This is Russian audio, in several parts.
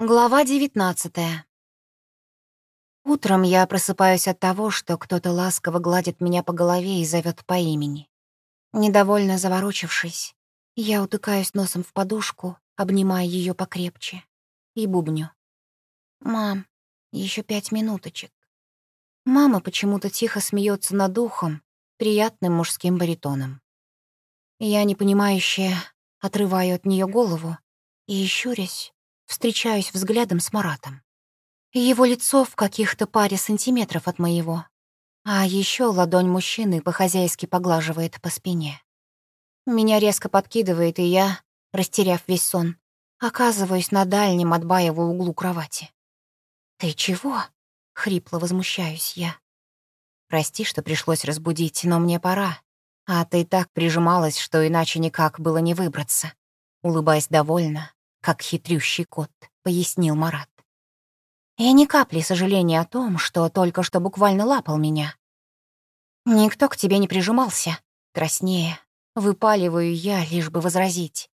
Глава девятнадцатая. Утром я просыпаюсь от того, что кто-то ласково гладит меня по голове и зовет по имени. Недовольно заворочившись, я утыкаюсь носом в подушку, обнимая ее покрепче, и бубню. «Мам, еще пять минуточек». Мама почему-то тихо смеется над духом, приятным мужским баритоном. Я, непонимающе, отрываю от нее голову и, щурясь, встречаюсь взглядом с Маратом. Его лицо в каких-то паре сантиметров от моего, а еще ладонь мужчины по-хозяйски поглаживает по спине. Меня резко подкидывает, и я, растеряв весь сон, оказываюсь на дальнем от Баева углу кровати. «Ты чего?» — хрипло возмущаюсь я. «Прости, что пришлось разбудить, но мне пора. А ты так прижималась, что иначе никак было не выбраться». Улыбаясь довольно, как хитрющий кот, пояснил Марат. И ни капли сожаления о том, что только что буквально лапал меня. Никто к тебе не прижимался, краснее. Выпаливаю я, лишь бы возразить.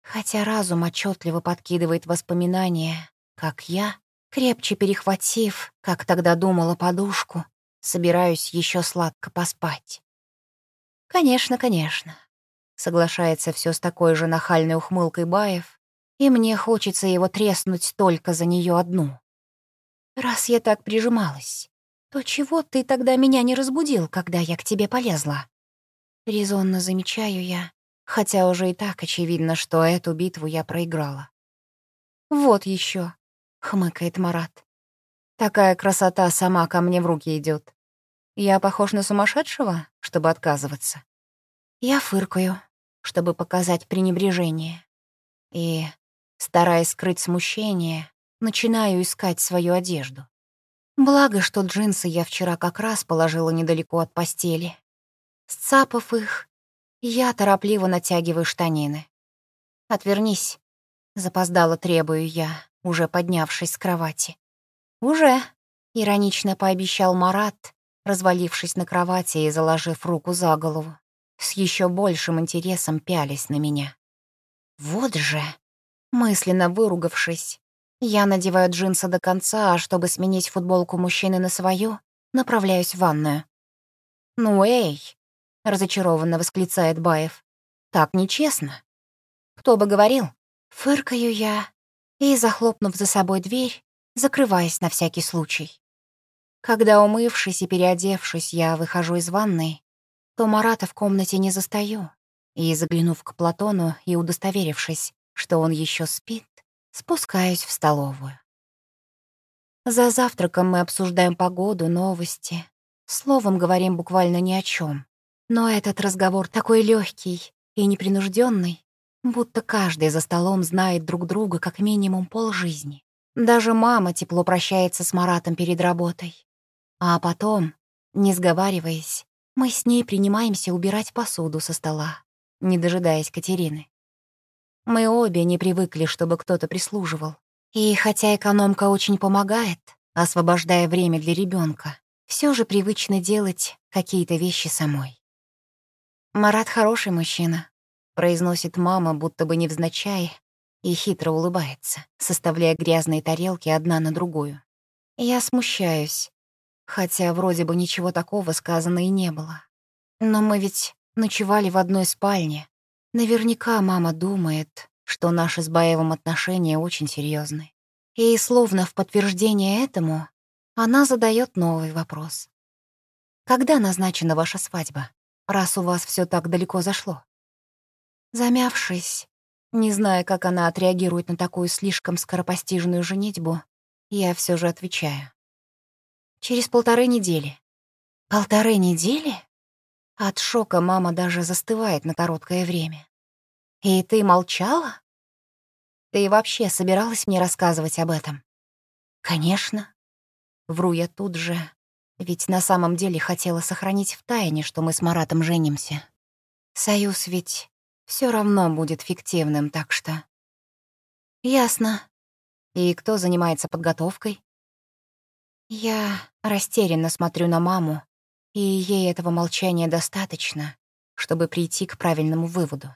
Хотя разум отчетливо подкидывает воспоминания, как я, крепче перехватив, как тогда думала подушку, собираюсь еще сладко поспать. Конечно, конечно. Соглашается все с такой же нахальной ухмылкой Баев, и мне хочется его треснуть только за нее одну. Раз я так прижималась, то чего ты тогда меня не разбудил, когда я к тебе полезла? Резонно замечаю я, хотя уже и так очевидно, что эту битву я проиграла. Вот еще, хмыкает Марат. Такая красота сама ко мне в руки идет. Я похож на сумасшедшего, чтобы отказываться. Я фыркаю, чтобы показать пренебрежение. И Стараясь скрыть смущение, начинаю искать свою одежду. Благо, что джинсы я вчера как раз положила недалеко от постели. Сцапав их, я торопливо натягиваю штанины. «Отвернись», — запоздало требую я, уже поднявшись с кровати. «Уже», — иронично пообещал Марат, развалившись на кровати и заложив руку за голову, с еще большим интересом пялись на меня. «Вот же!» Мысленно выругавшись, я надеваю джинсы до конца, а чтобы сменить футболку мужчины на свою, направляюсь в ванную. «Ну эй!» — разочарованно восклицает Баев. «Так нечестно. Кто бы говорил?» Фыркаю я и, захлопнув за собой дверь, закрываясь на всякий случай. Когда, умывшись и переодевшись, я выхожу из ванной, то Марата в комнате не застаю, и, заглянув к Платону и удостоверившись, что он еще спит, спускаюсь в столовую. За завтраком мы обсуждаем погоду, новости. Словом, говорим буквально ни о чем. Но этот разговор такой легкий и непринужденный, будто каждый за столом знает друг друга как минимум полжизни. Даже мама тепло прощается с Маратом перед работой. А потом, не сговариваясь, мы с ней принимаемся убирать посуду со стола, не дожидаясь Катерины. Мы обе не привыкли, чтобы кто-то прислуживал. И хотя экономка очень помогает, освобождая время для ребенка, все же привычно делать какие-то вещи самой. «Марат хороший мужчина», — произносит мама, будто бы невзначай, и хитро улыбается, составляя грязные тарелки одна на другую. Я смущаюсь, хотя вроде бы ничего такого сказано и не было. Но мы ведь ночевали в одной спальне, Наверняка мама думает, что наши с Баевым отношения очень серьезны. И словно в подтверждение этому она задает новый вопрос. «Когда назначена ваша свадьба, раз у вас все так далеко зашло?» Замявшись, не зная, как она отреагирует на такую слишком скоропостижную женитьбу, я все же отвечаю. «Через полторы недели». «Полторы недели?» От шока мама даже застывает на короткое время. «И ты молчала? Ты вообще собиралась мне рассказывать об этом?» «Конечно». Вру я тут же, ведь на самом деле хотела сохранить в тайне, что мы с Маратом женимся. Союз ведь все равно будет фиктивным, так что... Ясно. И кто занимается подготовкой? Я растерянно смотрю на маму, и ей этого молчания достаточно, чтобы прийти к правильному выводу.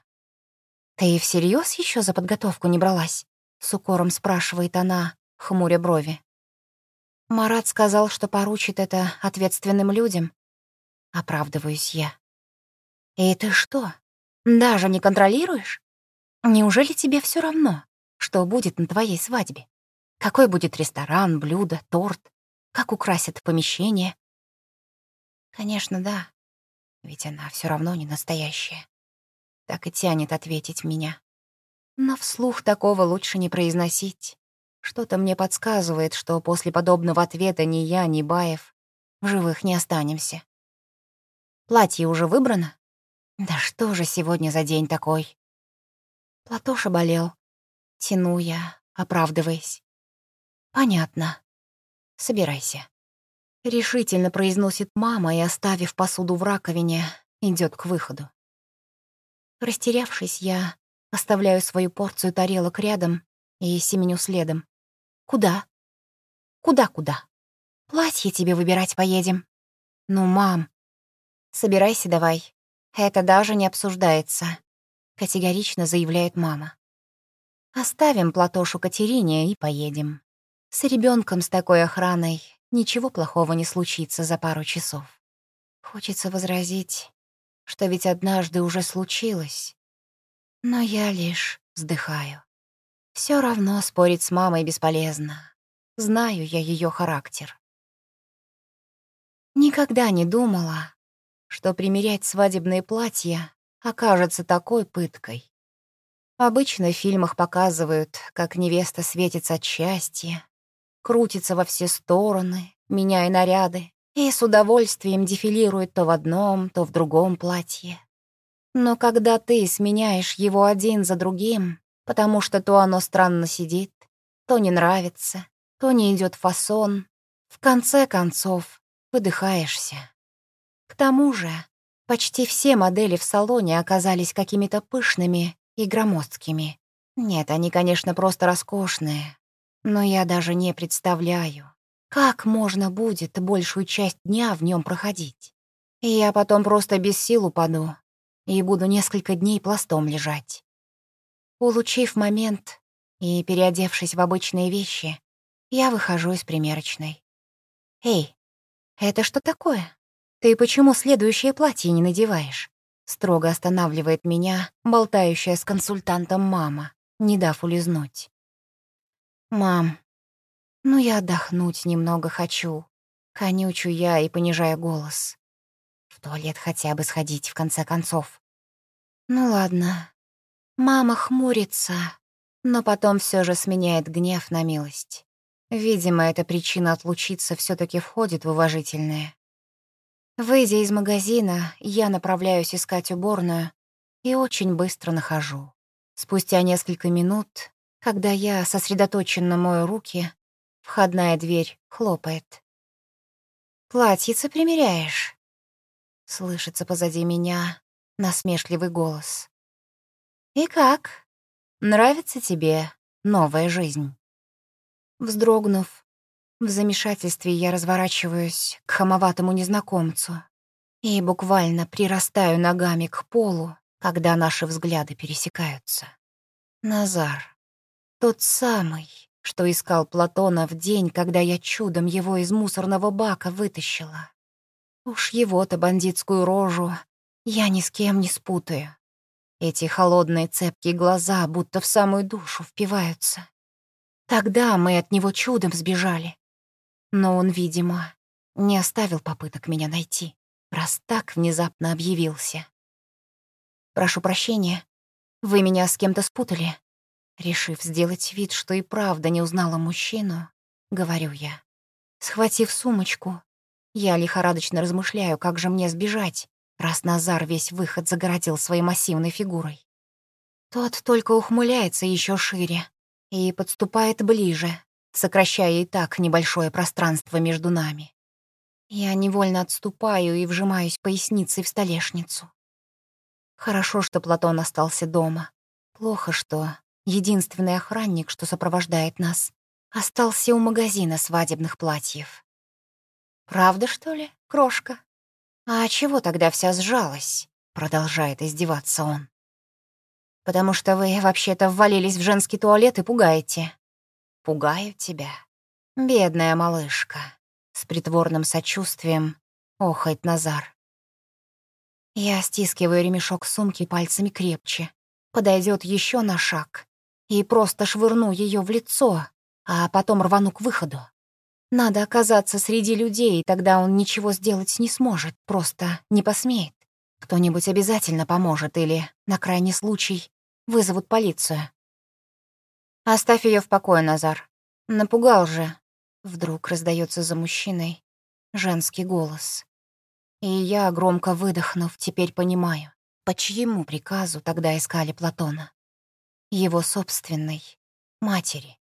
«Ты всерьез еще за подготовку не бралась? С укором спрашивает она, хмуря брови. Марат сказал, что поручит это ответственным людям. Оправдываюсь я. И ты что, даже не контролируешь? Неужели тебе все равно, что будет на твоей свадьбе? Какой будет ресторан, блюдо, торт? Как украсят помещение? Конечно, да. Ведь она все равно не настоящая. Так и тянет ответить меня. Но вслух такого лучше не произносить. Что-то мне подсказывает, что после подобного ответа ни я, ни Баев в живых не останемся. Платье уже выбрано? Да что же сегодня за день такой? Платоша болел. Тяну я, оправдываясь. Понятно. Собирайся. Решительно произносит мама и, оставив посуду в раковине, идет к выходу. Растерявшись, я оставляю свою порцию тарелок рядом и семеню следом. Куда? Куда-куда? Платье тебе выбирать поедем. Ну, мам. Собирайся давай. Это даже не обсуждается, категорично заявляет мама. Оставим Платошу Катерине и поедем. С ребенком с такой охраной ничего плохого не случится за пару часов. Хочется возразить, что ведь однажды уже случилось. Но я лишь вздыхаю. Все равно спорить с мамой бесполезно. Знаю я ее характер. Никогда не думала, что примерять свадебные платья окажется такой пыткой. Обычно в фильмах показывают, как невеста светится от счастья, крутится во все стороны, меняя наряды, и с удовольствием дефилирует то в одном, то в другом платье. Но когда ты сменяешь его один за другим, потому что то оно странно сидит, то не нравится, то не идет фасон, в конце концов выдыхаешься. К тому же почти все модели в салоне оказались какими-то пышными и громоздкими. Нет, они, конечно, просто роскошные, но я даже не представляю, как можно будет большую часть дня в нем проходить. И я потом просто без сил упаду и буду несколько дней пластом лежать. Улучив момент и переодевшись в обычные вещи, я выхожу из примерочной. «Эй, это что такое? Ты почему следующее платье не надеваешь?» Строго останавливает меня, болтающая с консультантом мама, не дав улизнуть. «Мам, ну я отдохнуть немного хочу», — конючу я и понижая голос. В туалет хотя бы сходить, в конце концов. Ну ладно. Мама хмурится, но потом все же сменяет гнев на милость. Видимо, эта причина отлучиться все таки входит в уважительное. Выйдя из магазина, я направляюсь искать уборную и очень быстро нахожу. Спустя несколько минут, когда я сосредоточенно мою руки, входная дверь хлопает. «Платьице примеряешь?» Слышится позади меня насмешливый голос. «И как? Нравится тебе новая жизнь?» Вздрогнув, в замешательстве я разворачиваюсь к хамоватому незнакомцу и буквально прирастаю ногами к полу, когда наши взгляды пересекаются. Назар. Тот самый, что искал Платона в день, когда я чудом его из мусорного бака вытащила. Уж его-то бандитскую рожу я ни с кем не спутаю. Эти холодные цепкие глаза будто в самую душу впиваются. Тогда мы от него чудом сбежали. Но он, видимо, не оставил попыток меня найти, раз так внезапно объявился. «Прошу прощения, вы меня с кем-то спутали?» Решив сделать вид, что и правда не узнала мужчину, говорю я. Схватив сумочку, я лихорадочно размышляю, как же мне сбежать, раз Назар весь выход загородил своей массивной фигурой. Тот только ухмыляется еще шире и подступает ближе, сокращая и так небольшое пространство между нами. Я невольно отступаю и вжимаюсь поясницей в столешницу. Хорошо, что Платон остался дома. Плохо, что единственный охранник, что сопровождает нас, остался у магазина свадебных платьев. «Правда, что ли, крошка? А чего тогда вся сжалась?» — продолжает издеваться он. потому что вы вообще-то ввалились в женский туалет и пугаете. Пугаю тебя, бедная малышка, с притворным сочувствием охает Назар. Я стискиваю ремешок сумки пальцами крепче. Подойдет еще на шаг и просто швырну ее в лицо, а потом рвану к выходу. Надо оказаться среди людей, тогда он ничего сделать не сможет, просто не посмеет. Кто-нибудь обязательно поможет или, на крайний случай, вызовут полицию. «Оставь ее в покое, Назар. Напугал же». Вдруг раздается за мужчиной женский голос. И я, громко выдохнув, теперь понимаю, по чьему приказу тогда искали Платона. Его собственной матери.